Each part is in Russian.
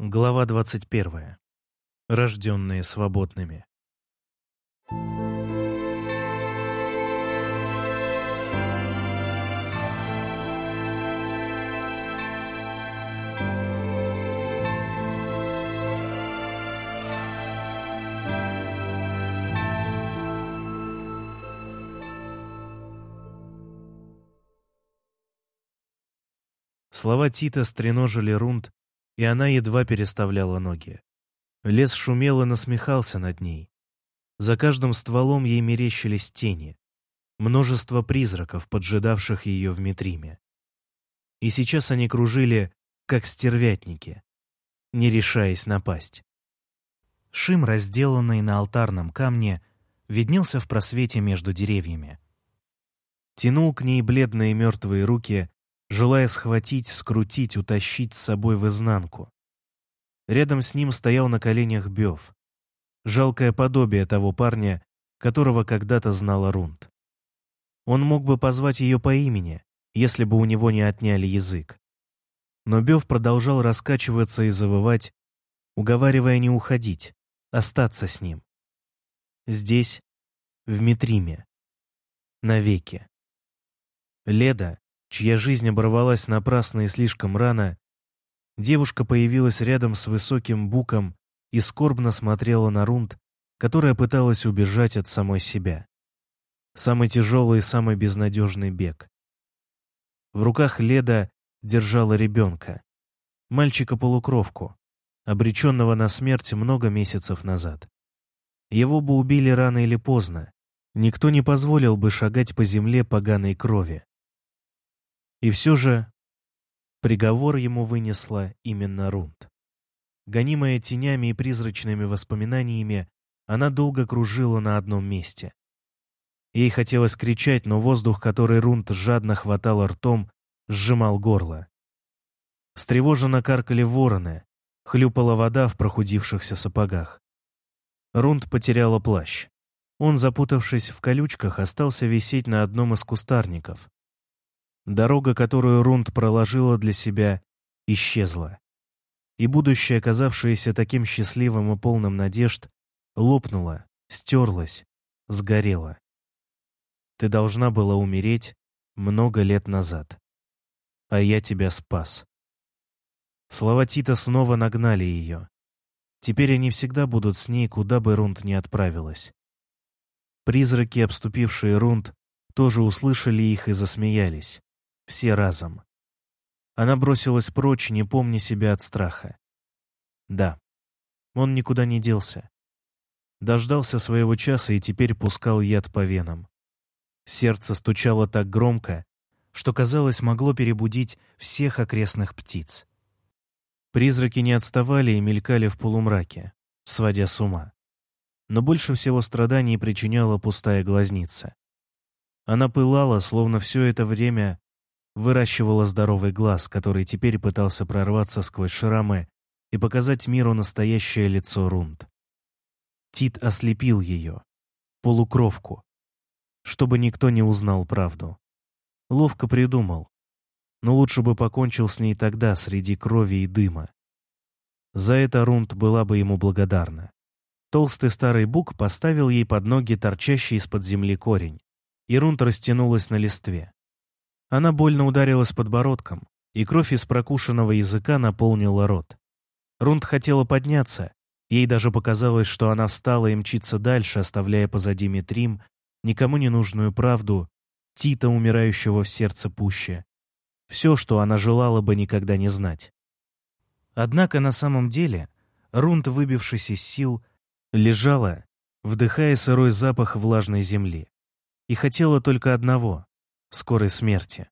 Глава 21. Рожденные свободными. Слова Тита стреножили Рунд, и она едва переставляла ноги. Лес шумел и насмехался над ней. За каждым стволом ей мерещились тени, множество призраков, поджидавших ее в метриме. И сейчас они кружили, как стервятники, не решаясь напасть. Шим, разделанный на алтарном камне, виднелся в просвете между деревьями. Тянул к ней бледные мертвые руки, желая схватить, скрутить, утащить с собой в изнанку. Рядом с ним стоял на коленях Бёв, жалкое подобие того парня, которого когда-то знала Рунд. Он мог бы позвать ее по имени, если бы у него не отняли язык. Но Бёв продолжал раскачиваться и завывать, уговаривая не уходить, остаться с ним. Здесь, в Митриме. Навеки. Леда, чья жизнь оборвалась напрасно и слишком рано, девушка появилась рядом с высоким буком и скорбно смотрела на Рунд, которая пыталась убежать от самой себя. Самый тяжелый и самый безнадежный бег. В руках Леда держала ребенка, мальчика-полукровку, обреченного на смерть много месяцев назад. Его бы убили рано или поздно. Никто не позволил бы шагать по земле поганой крови. И все же приговор ему вынесла именно Рунд. Гонимая тенями и призрачными воспоминаниями, она долго кружила на одном месте. Ей хотелось кричать, но воздух, который Рунд жадно хватал ртом, сжимал горло. Встревоженно каркали вороны, хлюпала вода в прохудившихся сапогах. Рунд потеряла плащ. Он, запутавшись в колючках, остался висеть на одном из кустарников. Дорога, которую Рунд проложила для себя, исчезла. И будущее, оказавшееся таким счастливым и полным надежд, лопнуло, стерлось, сгорело. Ты должна была умереть много лет назад. А я тебя спас. Слова Тита снова нагнали ее. Теперь они всегда будут с ней, куда бы Рунд ни отправилась. Призраки, обступившие Рунд, тоже услышали их и засмеялись все разом. Она бросилась прочь, не помня себя от страха. Да, он никуда не делся. Дождался своего часа и теперь пускал яд по венам. Сердце стучало так громко, что, казалось, могло перебудить всех окрестных птиц. Призраки не отставали и мелькали в полумраке, сводя с ума. Но больше всего страданий причиняла пустая глазница. Она пылала, словно все это время выращивала здоровый глаз, который теперь пытался прорваться сквозь шрамы и показать миру настоящее лицо Рунд. Тит ослепил ее, полукровку, чтобы никто не узнал правду. Ловко придумал, но лучше бы покончил с ней тогда, среди крови и дыма. За это Рунд была бы ему благодарна. Толстый старый бук поставил ей под ноги торчащий из-под земли корень, и Рунд растянулась на листве. Она больно ударилась подбородком, и кровь из прокушенного языка наполнила рот. Рунд хотела подняться. Ей даже показалось, что она встала и мчится дальше, оставляя позади Митрим, никому не нужную правду, Тита, умирающего в сердце пуще. Все, что она желала бы никогда не знать. Однако на самом деле Рунд, выбившись из сил, лежала, вдыхая сырой запах влажной земли, и хотела только одного скорой смерти.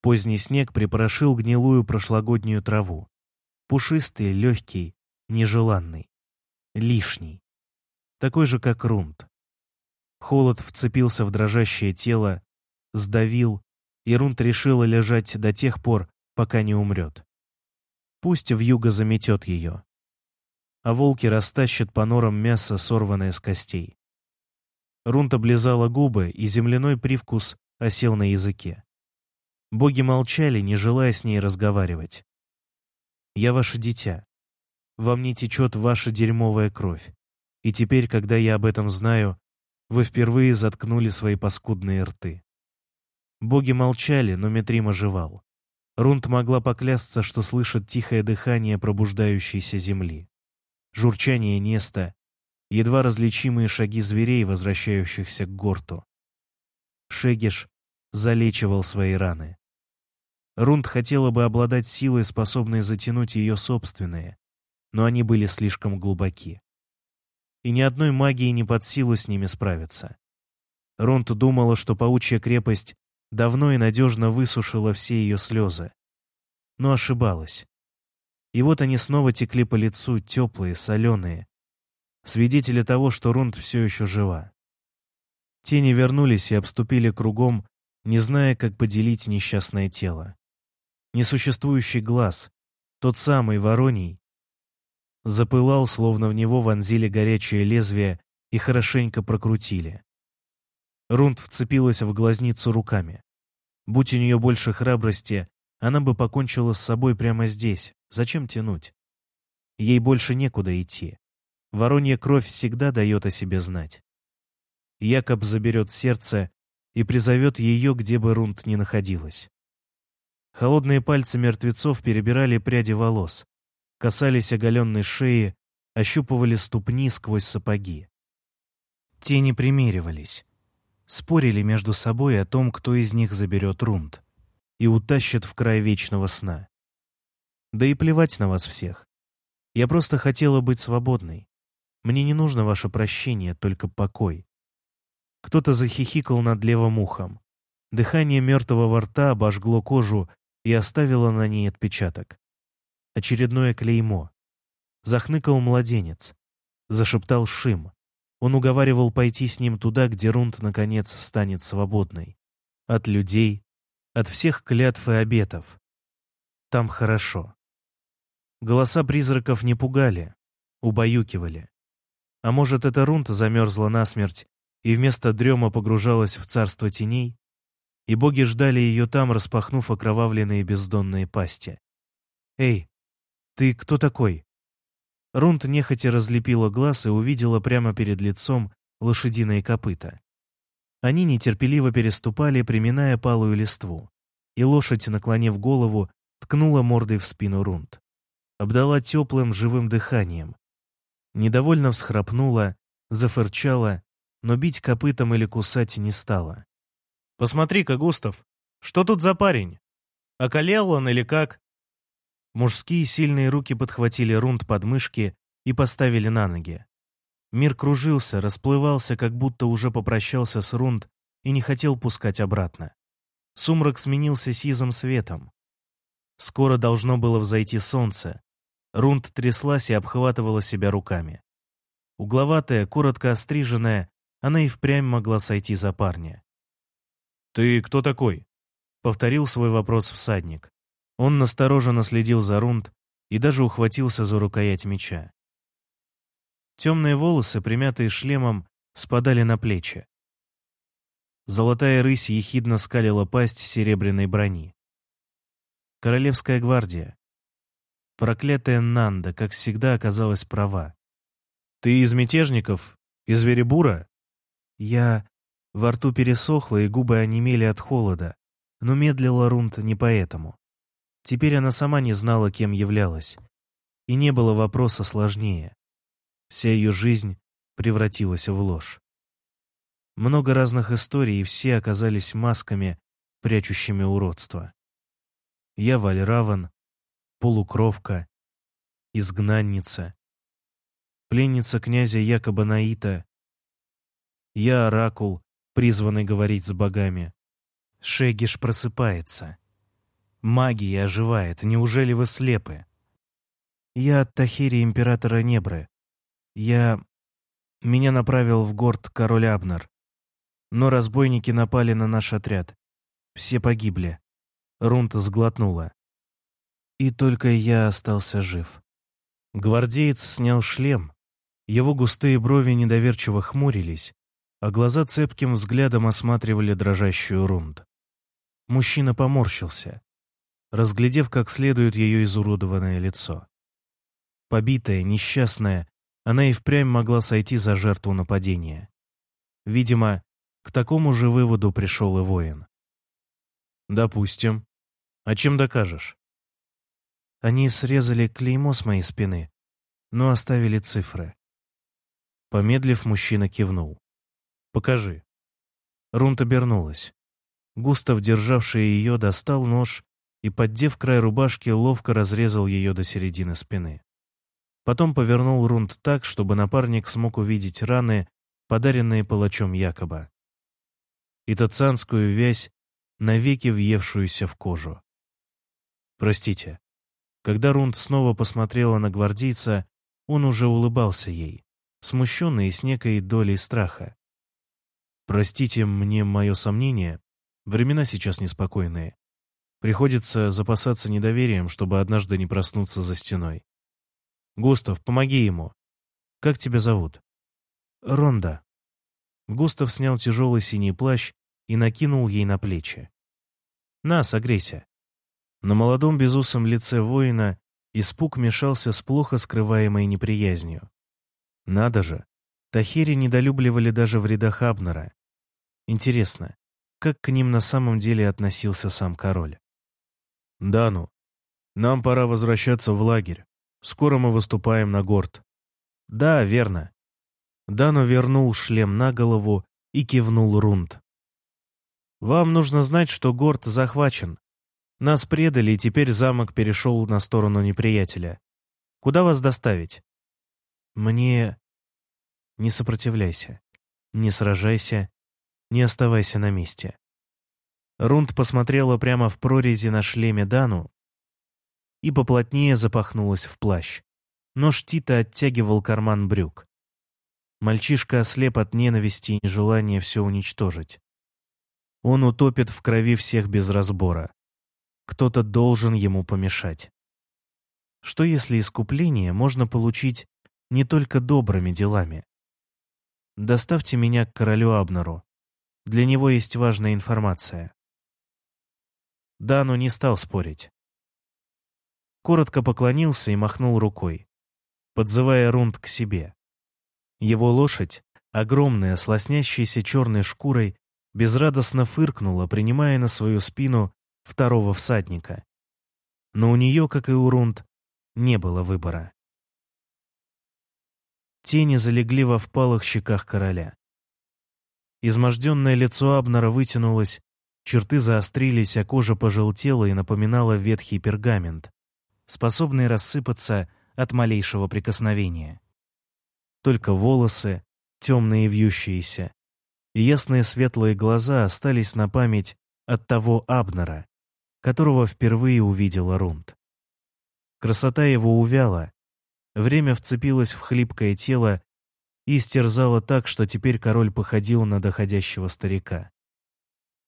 Поздний снег припорошил гнилую прошлогоднюю траву. Пушистый, легкий, нежеланный. Лишний. Такой же, как рунт. Холод вцепился в дрожащее тело, сдавил, и рунт решила лежать до тех пор, пока не умрет. Пусть вьюга заметет ее. А волки растащат по норам мясо, сорванное с костей. Рунт облизала губы, и земляной привкус осел на языке. Боги молчали, не желая с ней разговаривать. «Я ваше дитя», во мне течет ваша дерьмовая кровь. И теперь, когда я об этом знаю, вы впервые заткнули свои паскудные рты. Боги молчали, но Метрим оживал. Рунд могла поклясться, что слышит тихое дыхание пробуждающейся земли. Журчание неста, едва различимые шаги зверей, возвращающихся к горту. Шегиш залечивал свои раны. Рунд хотела бы обладать силой, способной затянуть ее собственные, но они были слишком глубоки. И ни одной магии не под силу с ними справиться. Рунд думала, что паучья крепость давно и надежно высушила все ее слезы. Но ошибалась. И вот они снова текли по лицу, теплые, соленые, свидетели того, что Рунд все еще жива. Тени вернулись и обступили кругом, не зная, как поделить несчастное тело. Несуществующий глаз, тот самый вороний, запылал, словно в него вонзили горячее лезвие и хорошенько прокрутили. Рунд вцепилась в глазницу руками. Будь у нее больше храбрости, она бы покончила с собой прямо здесь. Зачем тянуть? Ей больше некуда идти. Воронья кровь всегда дает о себе знать. Якоб заберет сердце и призовет ее, где бы Рунд ни находилась. Холодные пальцы мертвецов перебирали пряди волос, касались оголенной шеи, ощупывали ступни сквозь сапоги. Тени примеривались, спорили между собой о том, кто из них заберет Рунд и утащит в край вечного сна. Да и плевать на вас всех. Я просто хотела быть свободной. Мне не нужно ваше прощение, только покой. Кто-то захихикал над левым ухом. Дыхание мертвого рта обожгло кожу и оставило на ней отпечаток. Очередное клеймо. Захныкал младенец. Зашептал Шим. Он уговаривал пойти с ним туда, где Рунд, наконец, станет свободной. От людей, от всех клятв и обетов. Там хорошо. Голоса призраков не пугали, убаюкивали. А может, эта Рунд замерзла насмерть и вместо дрема погружалась в царство теней? И боги ждали ее там, распахнув окровавленные бездонные пасти. «Эй, «Ты кто такой?» Рунт нехотя разлепила глаз и увидела прямо перед лицом лошадиные копыта. Они нетерпеливо переступали, приминая палую листву, и лошадь, наклонив голову, ткнула мордой в спину Рунт. Обдала теплым живым дыханием. Недовольно всхрапнула, зафырчала, но бить копытом или кусать не стала. «Посмотри-ка, Густав, что тут за парень? Околел он или как?» Мужские сильные руки подхватили рунд под мышки и поставили на ноги. Мир кружился, расплывался, как будто уже попрощался с рунд и не хотел пускать обратно. Сумрак сменился сизым светом. Скоро должно было взойти солнце. Рунд тряслась и обхватывала себя руками. Угловатая, коротко остриженная, она и впрямь могла сойти за парня. «Ты кто такой?» — повторил свой вопрос всадник. Он настороженно следил за рунд и даже ухватился за рукоять меча. Темные волосы, примятые шлемом, спадали на плечи. Золотая рысь ехидно скалила пасть серебряной брони. Королевская гвардия. Проклятая Нанда, как всегда, оказалась права. «Ты из мятежников? Из Веребура?» Я... Во рту пересохло, и губы онемели от холода, но медлила Рунд не поэтому. Теперь она сама не знала, кем являлась. И не было вопроса сложнее. Вся ее жизнь превратилась в ложь. Много разных историй, и все оказались масками, прячущими уродство. Я Вальраван, полукровка, изгнанница, пленница князя Якоба Наита, я Оракул, призванный говорить с богами. Шегиш просыпается. Магия оживает. Неужели вы слепы? Я от Тахири императора Небры. Я... Меня направил в город король Абнер. Но разбойники напали на наш отряд. Все погибли. Рунта сглотнула. И только я остался жив. Гвардеец снял шлем. Его густые брови недоверчиво хмурились, а глаза цепким взглядом осматривали дрожащую рунд. Мужчина поморщился разглядев как следует ее изуродованное лицо. Побитая, несчастная, она и впрямь могла сойти за жертву нападения. Видимо, к такому же выводу пришел и воин. «Допустим. А чем докажешь?» Они срезали клеймо с моей спины, но оставили цифры. Помедлив, мужчина кивнул. «Покажи». Рунт обернулась. Густав, державший ее, достал нож и, поддев край рубашки, ловко разрезал ее до середины спины. Потом повернул Рунд так, чтобы напарник смог увидеть раны, подаренные палачом Якоба. И тацанскую вязь, навеки въевшуюся в кожу. «Простите». Когда Рунд снова посмотрела на гвардейца, он уже улыбался ей, смущенный и с некой долей страха. «Простите мне мое сомнение, времена сейчас неспокойные. Приходится запасаться недоверием, чтобы однажды не проснуться за стеной. Густав, помоги ему. Как тебя зовут? Ронда. Густав снял тяжелый синий плащ и накинул ей на плечи. На, согрейся. На молодом безусом лице воина испуг мешался с плохо скрываемой неприязнью. Надо же, Тахири недолюбливали даже в рядах Абнера. Интересно, как к ним на самом деле относился сам король? «Дану, нам пора возвращаться в лагерь. Скоро мы выступаем на горд. Да, верно. Дану вернул шлем на голову и кивнул Рунд. Вам нужно знать, что горд захвачен. Нас предали, и теперь замок перешел на сторону неприятеля. Куда вас доставить? Мне... Не сопротивляйся. Не сражайся. Не оставайся на месте. Рунд посмотрела прямо в прорези на шлеме Дану и поплотнее запахнулась в плащ. Нож Тита оттягивал карман брюк. Мальчишка ослеп от ненависти и нежелания все уничтожить. Он утопит в крови всех без разбора. Кто-то должен ему помешать. Что если искупление можно получить не только добрыми делами? Доставьте меня к королю Абнеру. Для него есть важная информация. Дану не стал спорить коротко поклонился и махнул рукой, подзывая Рунд к себе. Его лошадь, огромная, с черной шкурой, безрадостно фыркнула, принимая на свою спину второго всадника. Но у нее, как и у Рунд, не было выбора. Тени залегли во впалых щеках короля. Изможденное лицо Абнера вытянулось, черты заострились, а кожа пожелтела и напоминала ветхий пергамент, способный рассыпаться от малейшего прикосновения. Только волосы, темные вьющиеся, и ясные светлые глаза остались на память от того Абнера, которого впервые увидела Рунд. Красота его увяла, время вцепилось в хлипкое тело и стерзало так, что теперь король походил на доходящего старика.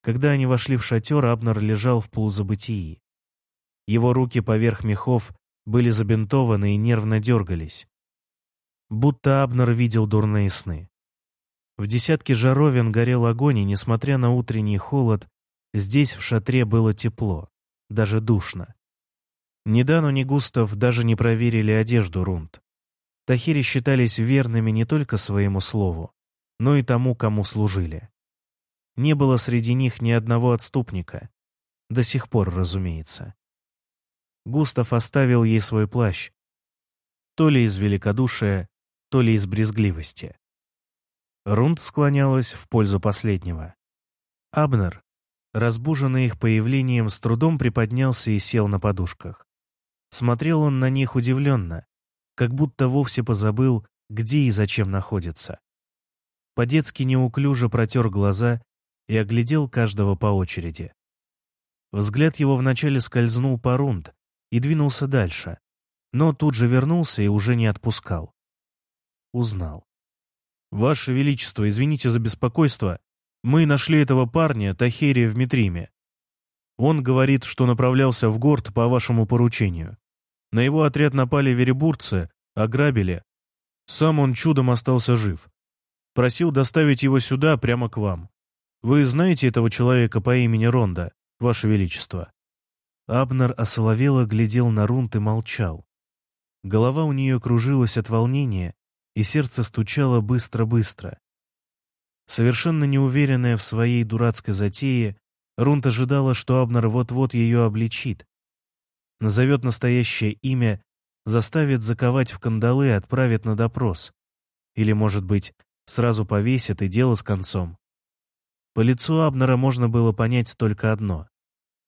Когда они вошли в шатер, Абнер лежал в полузабытии. Его руки поверх мехов были забинтованы и нервно дергались. Будто Абнер видел дурные сны. В десятке жаровин горел огонь, и, несмотря на утренний холод, здесь в шатре было тепло, даже душно. Ни Дану, ни Густав даже не проверили одежду Рунд. Тахири считались верными не только своему слову, но и тому, кому служили. Не было среди них ни одного отступника. До сих пор, разумеется. Густав оставил ей свой плащ. То ли из великодушия, то ли из брезгливости. Рунд склонялась в пользу последнего. Абнер, разбуженный их появлением, с трудом приподнялся и сел на подушках. Смотрел он на них удивленно, как будто вовсе позабыл, где и зачем находится. По-детски неуклюже протер глаза и оглядел каждого по очереди. Взгляд его вначале скользнул по рунд, и двинулся дальше, но тут же вернулся и уже не отпускал. Узнал. «Ваше Величество, извините за беспокойство. Мы нашли этого парня, Тахерия в Митриме. Он говорит, что направлялся в город по вашему поручению. На его отряд напали веребурцы, ограбили. Сам он чудом остался жив. Просил доставить его сюда, прямо к вам. Вы знаете этого человека по имени Ронда, Ваше Величество?» Абнер осоловело глядел на Рунт и молчал. Голова у нее кружилась от волнения, и сердце стучало быстро-быстро. Совершенно неуверенная в своей дурацкой затее, Рунт ожидала, что Абнер вот-вот ее обличит. Назовет настоящее имя, заставит заковать в кандалы и отправит на допрос. Или, может быть, сразу повесит и дело с концом. По лицу Абнера можно было понять только одно.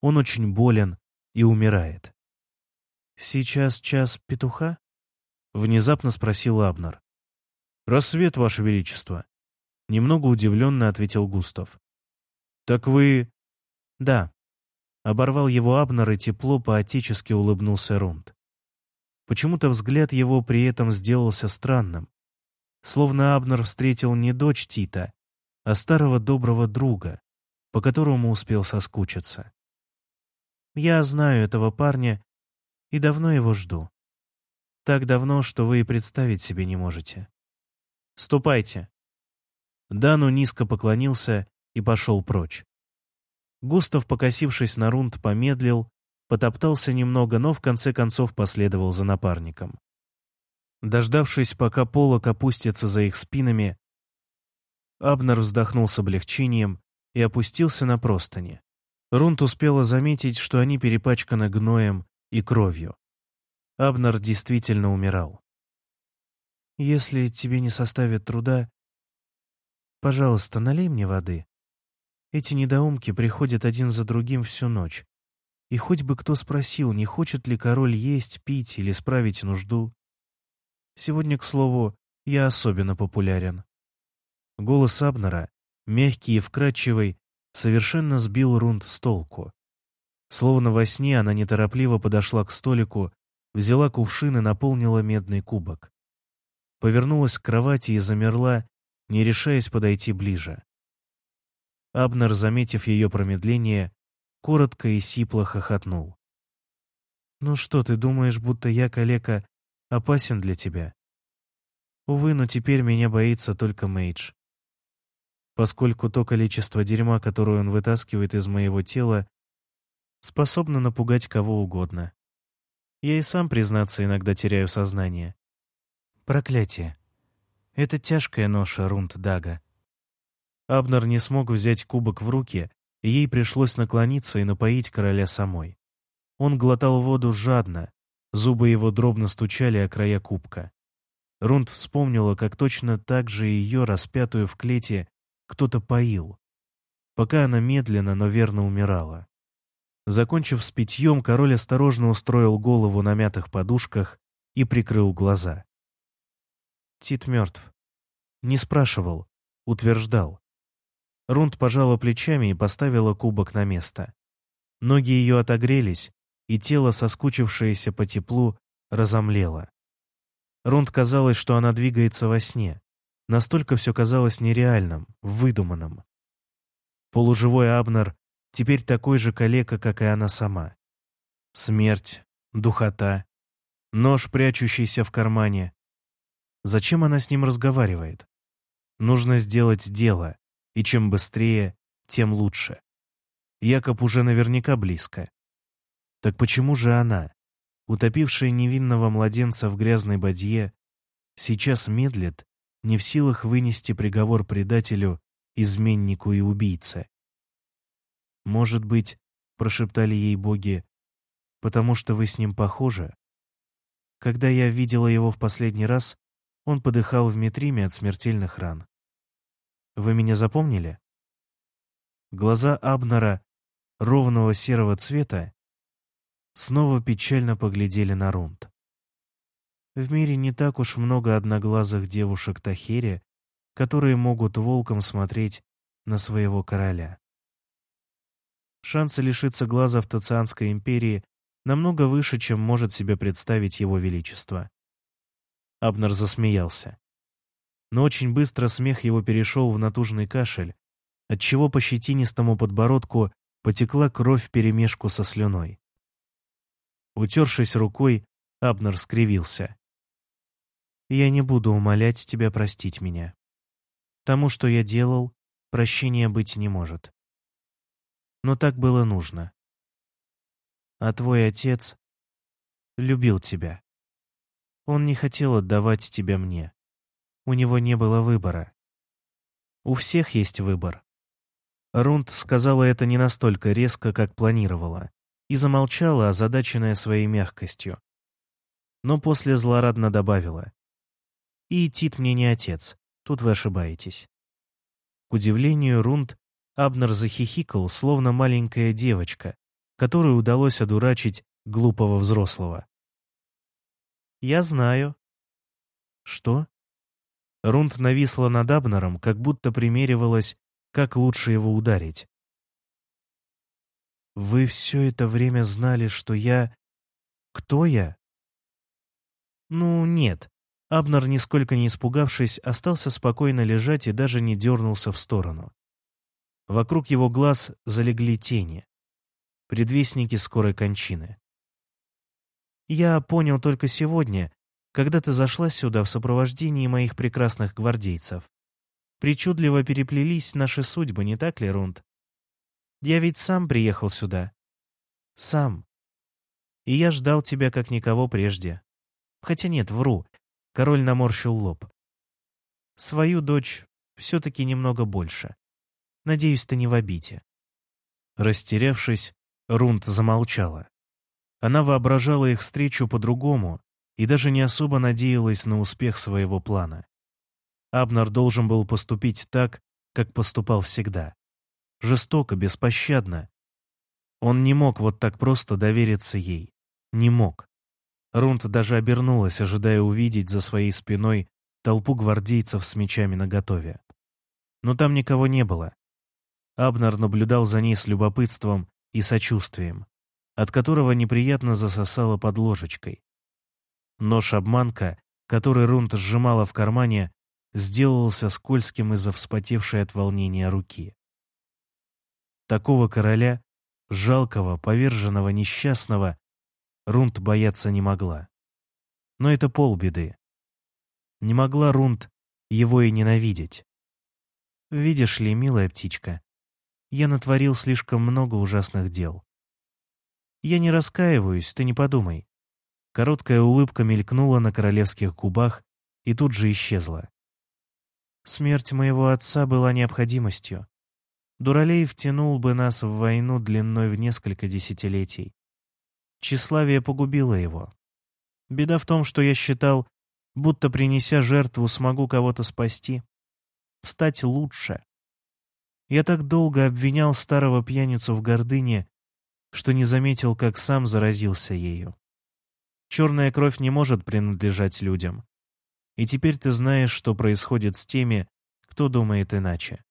Он очень болен и умирает. «Сейчас час петуха?» — внезапно спросил Абнер. «Рассвет, Ваше Величество», — немного удивленно ответил Густав. «Так вы...» «Да». Оборвал его Абнер и тепло поотечески улыбнулся Рунд. Почему-то взгляд его при этом сделался странным. Словно Абнер встретил не дочь Тита, а старого доброго друга, по которому успел соскучиться. Я знаю этого парня и давно его жду. Так давно, что вы и представить себе не можете. Ступайте. Дану низко поклонился и пошел прочь. Густав, покосившись на рунд, помедлил, потоптался немного, но в конце концов последовал за напарником. Дождавшись, пока полок опустится за их спинами, Абнер вздохнул с облегчением и опустился на простыни. Рунт успела заметить, что они перепачканы гноем и кровью. Абнер действительно умирал. «Если тебе не составит труда, пожалуйста, налей мне воды. Эти недоумки приходят один за другим всю ночь. И хоть бы кто спросил, не хочет ли король есть, пить или справить нужду. Сегодня, к слову, я особенно популярен. Голос Абнера, мягкий и вкрадчивый, совершенно сбил Рунд с толку. Словно во сне она неторопливо подошла к столику, взяла кувшин и наполнила медный кубок. Повернулась к кровати и замерла, не решаясь подойти ближе. Абнер, заметив ее промедление, коротко и сипло хохотнул. «Ну что, ты думаешь, будто я, калека, опасен для тебя?» Увы, но теперь меня боится только Мейдж поскольку то количество дерьма, которое он вытаскивает из моего тела, способно напугать кого угодно. Я и сам, признаться, иногда теряю сознание. Проклятие. Это тяжкая ноша, Рунд Дага. Абнер не смог взять кубок в руки, и ей пришлось наклониться и напоить короля самой. Он глотал воду жадно, зубы его дробно стучали о края кубка. Рунд вспомнила, как точно так же ее, распятую в клете, кто-то поил, пока она медленно, но верно умирала. Закончив с питьем, король осторожно устроил голову на мятых подушках и прикрыл глаза. Тит мертв. Не спрашивал, утверждал. Рунд пожала плечами и поставила кубок на место. Ноги ее отогрелись, и тело, соскучившееся по теплу, разомлело. Рунд казалось, что она двигается во сне. Настолько все казалось нереальным, выдуманным. Полуживой Абнер теперь такой же калека, как и она сама. Смерть, духота, нож, прячущийся в кармане. Зачем она с ним разговаривает? Нужно сделать дело, и чем быстрее, тем лучше. Якоб уже наверняка близко. Так почему же она, утопившая невинного младенца в грязной бадье, сейчас медлит не в силах вынести приговор предателю, изменнику и убийце. «Может быть, — прошептали ей боги, — потому что вы с ним похожи? Когда я видела его в последний раз, он подыхал в метриме от смертельных ран. Вы меня запомнили?» Глаза Абнера, ровного серого цвета, снова печально поглядели на Рунд. В мире не так уж много одноглазых девушек Тахири, которые могут волком смотреть на своего короля. Шансы лишиться глаза в Тацианской империи намного выше, чем может себе представить его величество. Абнер засмеялся. Но очень быстро смех его перешел в натужный кашель, отчего по щетинистому подбородку потекла кровь вперемешку со слюной. Утершись рукой, Абнер скривился я не буду умолять тебя простить меня. Тому, что я делал, прощения быть не может. Но так было нужно. А твой отец любил тебя. Он не хотел отдавать тебя мне. У него не было выбора. У всех есть выбор. Рунд сказала это не настолько резко, как планировала, и замолчала, озадаченная своей мягкостью. Но после злорадно добавила. «И Тит мне не отец, тут вы ошибаетесь». К удивлению Рунд, Абнер захихикал, словно маленькая девочка, которой удалось одурачить глупого взрослого. «Я знаю». «Что?» Рунд нависла над Абнером, как будто примеривалась, как лучше его ударить. «Вы все это время знали, что я... Кто я?» «Ну, нет». Абнер, нисколько не испугавшись, остался спокойно лежать и даже не дернулся в сторону. Вокруг его глаз залегли тени. Предвестники скорой кончины. «Я понял только сегодня, когда ты зашла сюда в сопровождении моих прекрасных гвардейцев. Причудливо переплелись наши судьбы, не так ли, Рунд? Я ведь сам приехал сюда. Сам. И я ждал тебя как никого прежде. Хотя нет, вру. Король наморщил лоб. Свою дочь все-таки немного больше. Надеюсь, ты не в обиде. Растерявшись, Рунд замолчала. Она воображала их встречу по-другому и даже не особо надеялась на успех своего плана. Абнер должен был поступить так, как поступал всегда. Жестоко, беспощадно. Он не мог вот так просто довериться ей. Не мог. Рунд даже обернулась, ожидая увидеть за своей спиной толпу гвардейцев с мечами наготове. Но там никого не было. Абнер наблюдал за ней с любопытством и сочувствием от которого неприятно засосало под ложечкой. Нож-обманка, который Рунт сжимала в кармане, сделался скользким из-за вспотевшей от волнения руки. Такого короля, жалкого, поверженного, несчастного, Рунт бояться не могла. Но это полбеды. Не могла Рунт его и ненавидеть. Видишь ли, милая птичка, я натворил слишком много ужасных дел. Я не раскаиваюсь, ты не подумай. Короткая улыбка мелькнула на королевских губах и тут же исчезла. Смерть моего отца была необходимостью. Дуралей втянул бы нас в войну длиной в несколько десятилетий. Тщеславие погубило его. Беда в том, что я считал, будто принеся жертву смогу кого-то спасти, стать лучше. Я так долго обвинял старого пьяницу в гордыне что не заметил, как сам заразился ею. Черная кровь не может принадлежать людям. И теперь ты знаешь, что происходит с теми, кто думает иначе.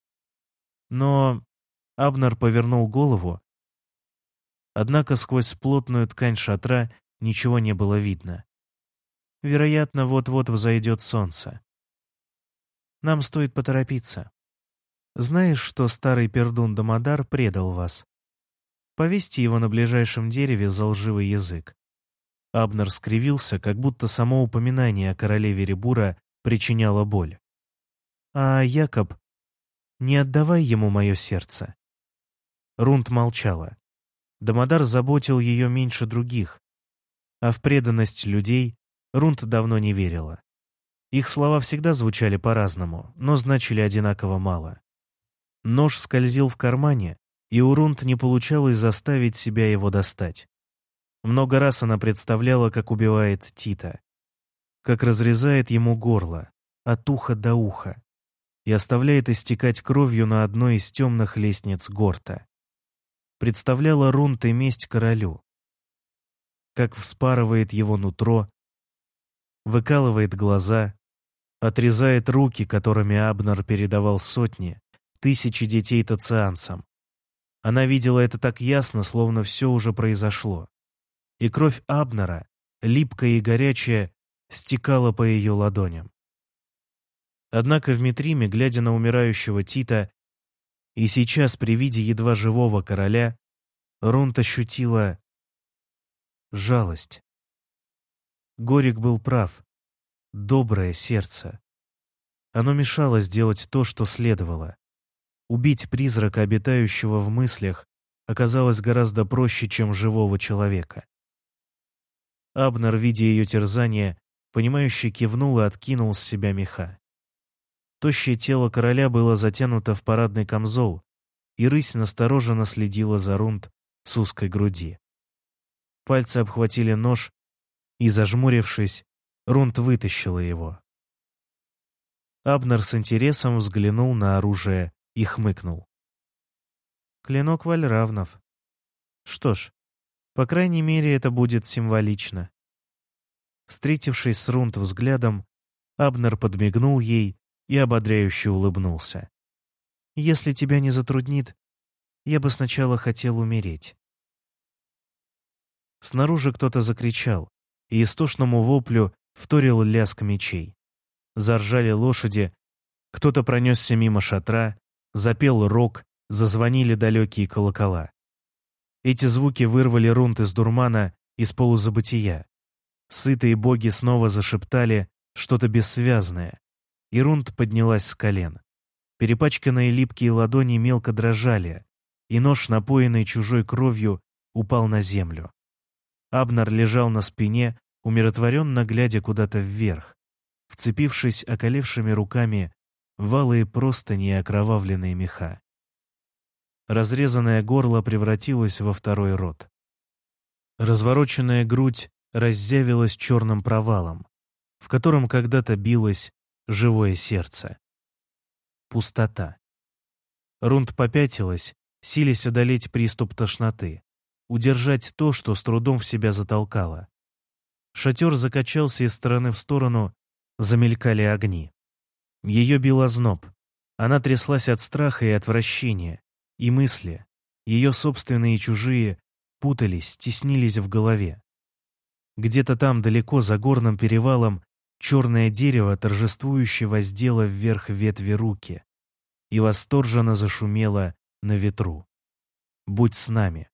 Но Абнер повернул голову, однако сквозь плотную ткань шатра ничего не было видно. Вероятно, вот-вот взойдет солнце. Нам стоит поторопиться. Знаешь, что старый пердун Дамадар предал вас? Повесьте его на ближайшем дереве за лживый язык. Абнер скривился, как будто само упоминание о королеве Ребура причиняло боль. «А, Якоб, не отдавай ему мое сердце». Рунд молчала. Дамодар заботил ее меньше других, а в преданность людей Рунд давно не верила. Их слова всегда звучали по-разному, но значили одинаково мало. Нож скользил в кармане, и у Рунд не получалось заставить себя его достать. Много раз она представляла, как убивает Тита, как разрезает ему горло, от уха до уха, и оставляет истекать кровью на одной из темных лестниц Горта. Представляла Рунт и месть королю, как вспарывает его нутро, выкалывает глаза, отрезает руки, которыми Абнер передавал сотни, тысячи детей тацианцам, она видела это так ясно, словно все уже произошло. И кровь Абнера, липкая и горячая, стекала по ее ладоням. Однако в Митриме, глядя на умирающего Тита, и сейчас при виде едва живого короля, Рунт ощутила жалость. Горик был прав. Доброе сердце. Оно мешало сделать то, что следовало. Убить призрака, обитающего в мыслях, оказалось гораздо проще, чем живого человека. Абнер, видя ее терзание, Понимающий кивнул и откинул с себя меха. Тощее тело короля было затянуто в парадный камзол, и рысь настороженно следила за рунд с узкой груди. Пальцы обхватили нож, и, зажмурившись, рунд вытащила его. Абнер с интересом взглянул на оружие и хмыкнул. Клинок Вальравнов. Что ж, по крайней мере, это будет символично. Встретившись с Рунд взглядом, Абнер подмигнул ей и ободряюще улыбнулся. «Если тебя не затруднит, я бы сначала хотел умереть». Снаружи кто-то закричал, и истошному воплю вторил лязг мечей. Заржали лошади, кто-то пронесся мимо шатра, запел рог, зазвонили далекие колокола. Эти звуки вырвали Рунт из дурмана, из полузабытия. Сытые боги снова зашептали что-то бессвязное, и Рунт поднялась с колен. Перепачканные липкие ладони мелко дрожали, и нож, напоенный чужой кровью, упал на землю. Абнар лежал на спине, умиротворенно глядя куда-то вверх, вцепившись околевшими руками в алые простыни и окровавленные меха. Разрезанное горло превратилось во второй рот. Развороченная грудь раззявилась черным провалом, в котором когда-то билось живое сердце. Пустота. Рунд попятилась, силясь одолеть приступ тошноты, удержать то, что с трудом в себя затолкало. Шатер закачался из стороны в сторону, замелькали огни. Ее бил озноб. Она тряслась от страха и отвращения, и мысли, ее собственные и чужие, путались, теснились в голове. Где-то там, далеко за горным перевалом, черное дерево торжествующе воздело вверх ветви руки и восторженно зашумело на ветру. «Будь с нами».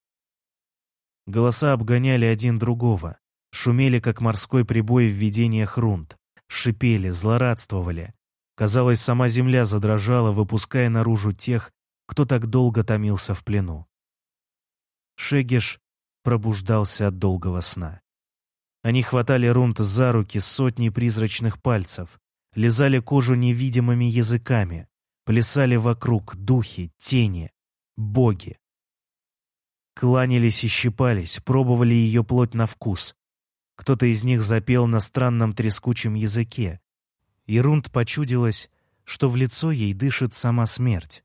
Голоса обгоняли один другого, шумели, как морской прибой в видениях рунд, шипели, злорадствовали. Казалось, сама земля задрожала, выпуская наружу тех, кто так долго томился в плену. Шегеш пробуждался от долгого сна. Они хватали Рунд за руки сотни призрачных пальцев, лизали кожу невидимыми языками, плясали вокруг духи, тени, боги. Кланялись и щипались, пробовали ее плоть на вкус. Кто-то из них запел на странном трескучем языке. И Рунд почудилась, что в лицо ей дышит сама смерть.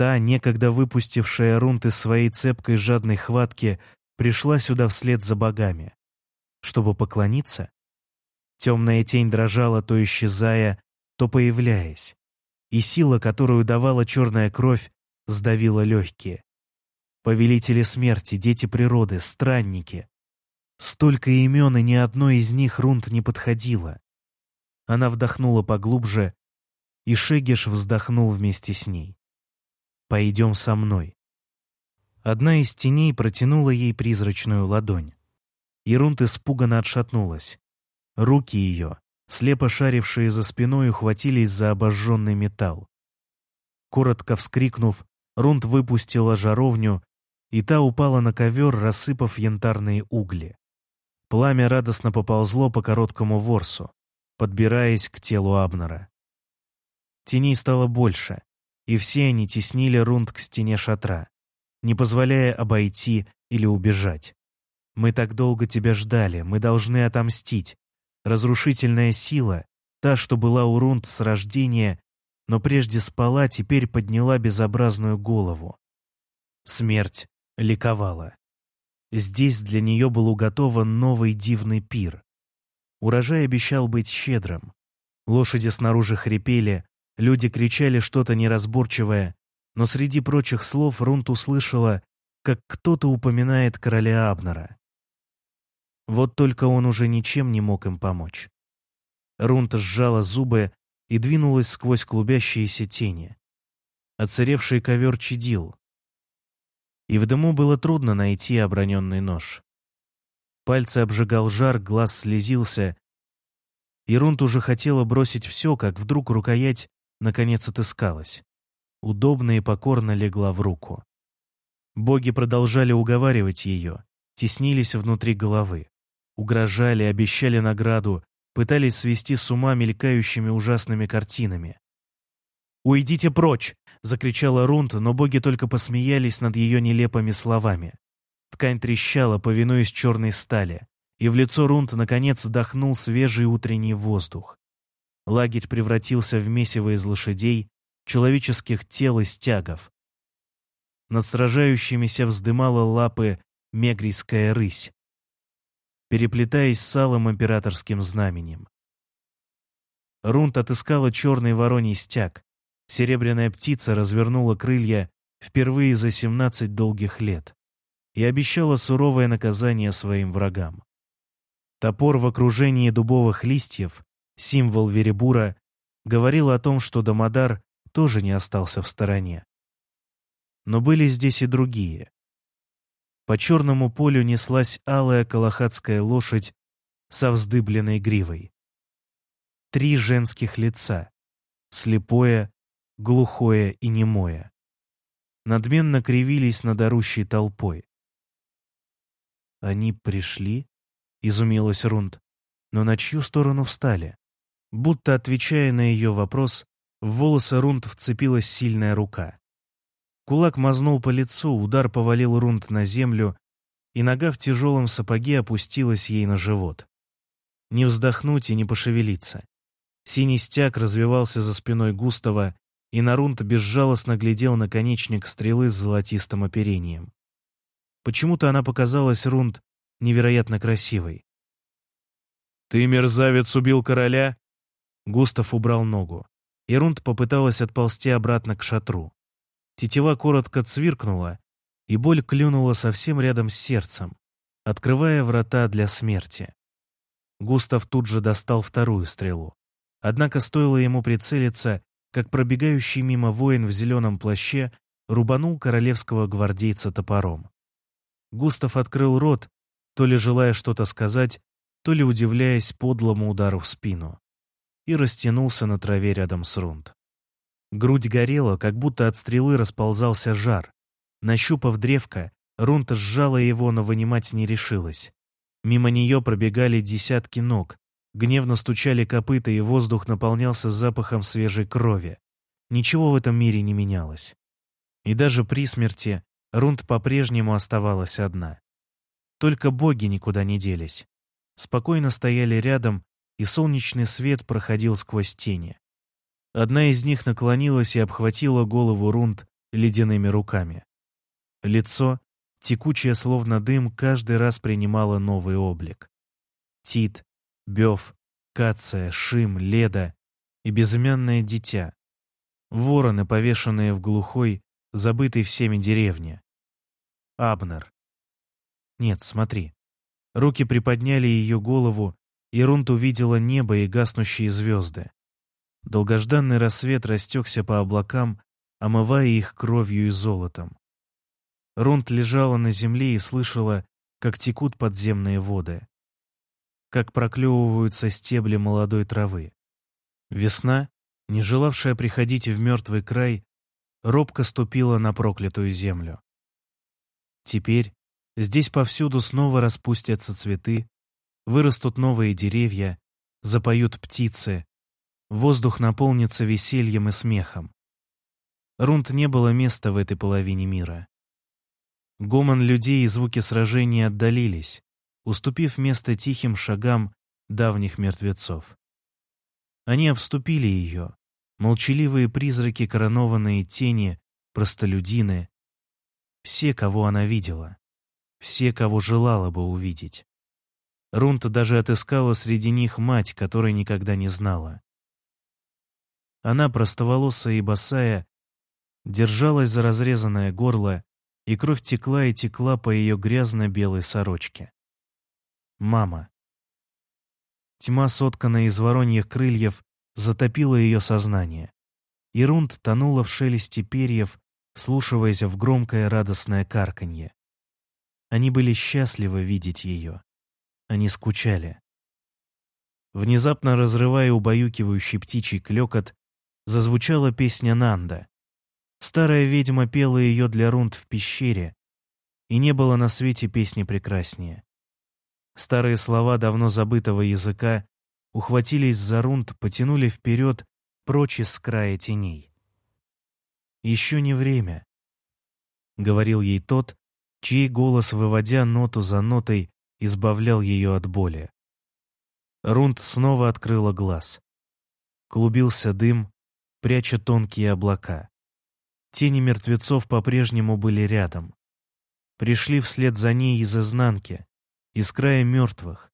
Та, некогда выпустившая Рунд из своей цепкой жадной хватки, пришла сюда вслед за богами. Чтобы поклониться? Темная тень дрожала, то исчезая, то появляясь. И сила, которую давала черная кровь, сдавила легкие. Повелители смерти, дети природы, странники. Столько имен, и ни одно из них Рунд не подходило. Она вдохнула поглубже, и Шегеш вздохнул вместе с ней. «Пойдем со мной». Одна из теней протянула ей призрачную ладонь. И Рунд испуганно отшатнулась. Руки ее, слепо шарившие за спиной, ухватились за обожженный металл. Коротко вскрикнув, Рунд выпустила жаровню и та упала на ковер, рассыпав янтарные угли. Пламя радостно поползло по короткому ворсу, подбираясь к телу Абнера. Теней стало больше, и все они теснили рунд к стене шатра, не позволяя обойти или убежать. «Мы так долго тебя ждали, мы должны отомстить. Разрушительная сила, та, что была у рунд с рождения, но прежде спала, теперь подняла безобразную голову. Смерть ликовала. Здесь для нее был уготован новый дивный пир. Урожай обещал быть щедрым. Лошади снаружи хрипели, люди кричали что-то неразборчивое, но среди прочих слов Рунт услышала, как кто-то упоминает короля Абнера. Вот только он уже ничем не мог им помочь. Рунта сжала зубы и двинулась сквозь клубящиеся тени. Оцаревший ковер чадил, и в дыму было трудно найти оброненный нож. Пальцы обжигал жар, глаз слезился. Ирунт уже хотела бросить все, как вдруг рукоять наконец отыскалась. Удобно и покорно легла в руку. Боги продолжали уговаривать ее, теснились внутри головы. Угрожали, обещали награду, пытались свести с ума мелькающими ужасными картинами. «Уйдите прочь!» — закричала Рунд, но боги только посмеялись над ее нелепыми словами. Ткань трещала, повинуясь черной стали, и в лицо Рунд наконец вдохнул свежий утренний воздух. Лагерь превратился в месиво из лошадей, человеческих тел и стягов. Над сражающимися вздымала лапы мегрийская рысь, переплетаясь с алым императорским знаменем. Рунд отыскала черный вороний стяг. Серебряная птица развернула крылья впервые за семнадцать долгих лет и обещала суровое наказание своим врагам. Топор в окружении дубовых листьев, символ Веребура, говорил о том, что Дамодар тоже не остался в стороне. Но были здесь и другие. По черному полю неслась алая калахатская лошадь со вздыбленной гривой. Три женских лица — слепое, глухое и немое. Надменно кривились над орущей толпой. «Они пришли?» — изумилась Рунд. «Но на чью сторону встали?» Будто отвечая на ее вопрос, в волосы Рунд вцепилась сильная рука. Кулак мазнул по лицу, удар повалил Рунд на землю, и нога в тяжелом сапоге опустилась ей на живот. Не вздохнуть и не пошевелиться. Синий стяг развивался за спиной Густава, и Нарунд безжалостно глядел на наконечник стрелы с золотистым оперением. Почему-то она показалась Рунд невероятно красивой. «Ты, мерзавец, убил короля?» Густав убрал ногу, и Рунд попыталась отползти обратно к шатру. Тетива коротко цвиркнула, и боль клюнула совсем рядом с сердцем, открывая врата для смерти. Густав тут же достал вторую стрелу. Однако стоило ему прицелиться, как пробегающий мимо воин в зеленом плаще рубанул королевского гвардейца топором. Густав открыл рот, то ли желая что-то сказать, то ли удивляясь подлому удару в спину, и растянулся на траве рядом с Рунд. Грудь горела, как будто от стрелы расползался жар. Нащупав древко, Рунта сжала его, но вынимать не решилась. Мимо нее пробегали десятки ног, гневно стучали копыта, и воздух наполнялся запахом свежей крови. Ничего в этом мире не менялось. И даже при смерти Рунд по-прежнему оставалась одна. Только боги никуда не делись. Спокойно стояли рядом, и солнечный свет проходил сквозь тени. Одна из них наклонилась и обхватила голову Рунд ледяными руками. Лицо, текучее словно дым, каждый раз принимало новый облик. Тит, Бёв, Кация, Шим, Леда и безымянное дитя. Вороны, повешенные в глухой, забытой всеми деревне. Абнер. Нет, смотри. Руки приподняли ее голову, и Рунд увидела небо и гаснущие звезды. Долгожданный рассвет растекся по облакам, омывая их кровью и золотом. Рунд лежала на земле и слышала, как текут подземные воды, как проклевываются стебли молодой травы. Весна, не желавшая приходить в мертвый край, робко ступила на проклятую землю. Теперь здесь повсюду снова распустятся цветы, вырастут новые деревья, запоют птицы, Воздух наполнится весельем и смехом. Рунд не было места в этой половине мира. Гомон людей и звуки сражений отдалились, уступив место тихим шагам давних мертвецов. Они обступили ее, молчаливые призраки, коронованные тени, простолюдины, все, кого она видела, все, кого желала бы увидеть. Рунта даже отыскала среди них мать, которой никогда не знала. Она, простоволосая и босая, держалась за разрезанное горло, и кровь текла и текла по ее грязно-белой сорочке. Мама. Тьма, сотканная из вороньих крыльев, затопила ее сознание. И Рунд тонула в шелесте перьев, вслушиваясь в громкое радостное карканье. Они были счастливы видеть ее. Они скучали. Внезапно разрывая убаюкивающий птичий клёкот, зазвучала песня Нанда. Старая ведьма пела ее для рунд в пещере, и не было на свете песни прекраснее. Старые слова давно забытого языка ухватились за рунд, потянули вперед, прочь из края теней. «Еще не время», — говорил ей тот, чей голос, выводя ноту за нотой, избавлял ее от боли. Рунд снова открыла глаз. Клубился дым, пряча тонкие облака. Тени мертвецов по-прежнему были рядом. Пришли вслед за ней из изнанки, из края мертвых,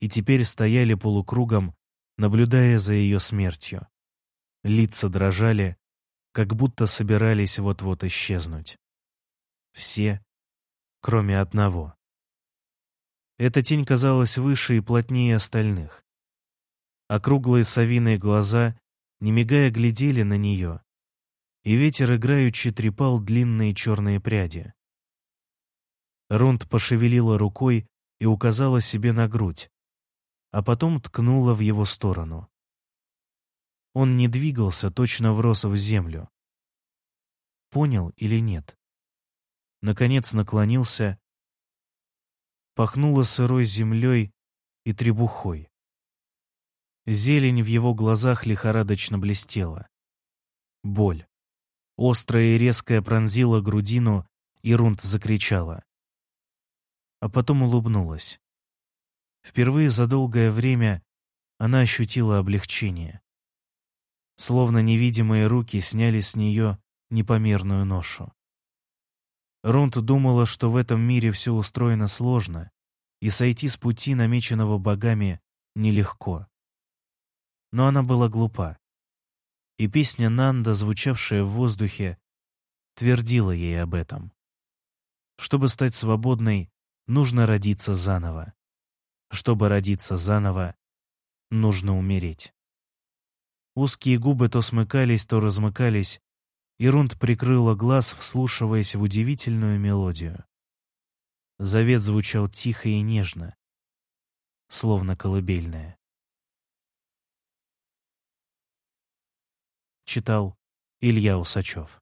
и теперь стояли полукругом, наблюдая за ее смертью. Лица дрожали, как будто собирались вот-вот исчезнуть. Все, кроме одного. Эта тень казалась выше и плотнее остальных. Округлые совиные глаза, не мигая, глядели на нее, и ветер играючи трепал длинные черные пряди. Рунд пошевелила рукой и указала себе на грудь, а потом ткнула в его сторону. Он не двигался, точно врос в землю. Понял или нет? Наконец наклонился пахнуло сырой землей и требухой. Зелень в его глазах лихорадочно блестела. Боль. Острая и резкая пронзила грудину, и Рунд закричала. А потом улыбнулась. Впервые за долгое время она ощутила облегчение. Словно невидимые руки сняли с нее непомерную ношу. Рунд думала, что в этом мире все устроено сложно, и сойти с пути, намеченного богами, нелегко. Но она была глупа. И песня Нанда, звучавшая в воздухе, твердила ей об этом. Чтобы стать свободной, нужно родиться заново. Чтобы родиться заново, нужно умереть. Узкие губы то смыкались, то размыкались, и Рунд прикрыла глаз, вслушиваясь в удивительную мелодию. Завет звучал тихо и нежно, словно колыбельная. Читал Илья Усачев